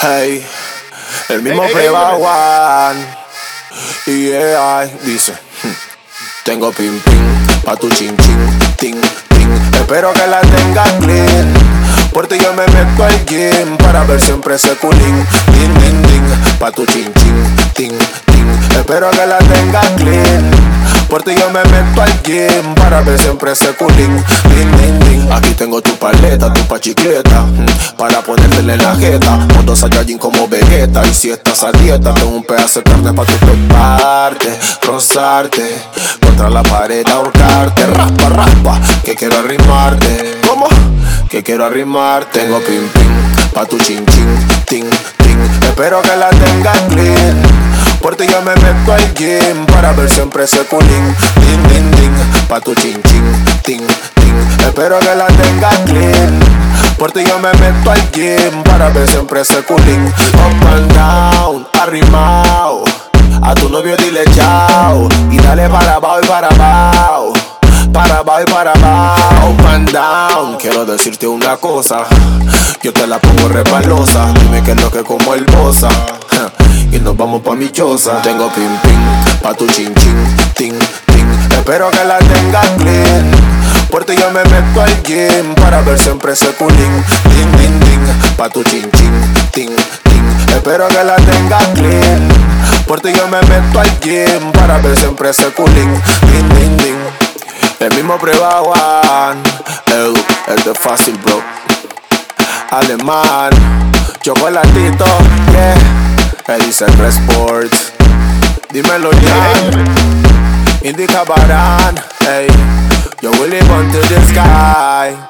Hey, el mismo Ey, ey, prueba ey, one. Y yeah, dice, hmm, tengo pim pim, pa' tu chin chin, ting ting. Espero que la tengas clean. Por ti yo me meto al gym para ver siempre ese culín. Ding ding ding, pa' tu chin chin, ting ting. Espero que la tengas clean. Por ti yo me meto al gym para ver siempre ese culín. Ding ding ding. Aquí tengo tu paleta, tu pachicleta, mm, para ponértela en la jeta. Moto Saiyajin como Vegeta. Y si estás a dieta, tengo un pedazo de carne para tu peparte, rozarte contra la pared, ahorcarte. Raspa, raspa, que quiero arrimarte. ¿Cómo? Que quiero arrimarte. Tengo pim pim, pa' tu chin chin, ting ting. Espero que la tengas clean. Por ti yo me meto al gym para ver siempre ese culín. Ding, ding, ding, pa' tu chin chin, ting. Espero que la tengas clean. Por ti yo me meto al gym para ver siempre ese culín. Up and down, arrimao. A tu novio dile chao. Y dale para abajo y para abajo. Para abajo y para abajo, up and down. Quiero decirte una cosa, yo te la pongo repalosa. Dime qué es lo que como el bosa. Y nos vamos pa' mi choza. Tengo pim pim, pa' tu chin chin, ting ting. Espero que la tengas clean. Por ti yo me meto al gym para ver siempre ese culín. Ding ding ding, pa' tu chin chin, ting ting. Espero que la tengas clean. Por ti yo me meto al gym para ver siempre ese culín. Ding ding ding. El mismo prueba one Edu, es de fácil bro Alemán Chocolatito, yeah Dice Sports Dímelo ya Indica Barán, ey only one to the sky.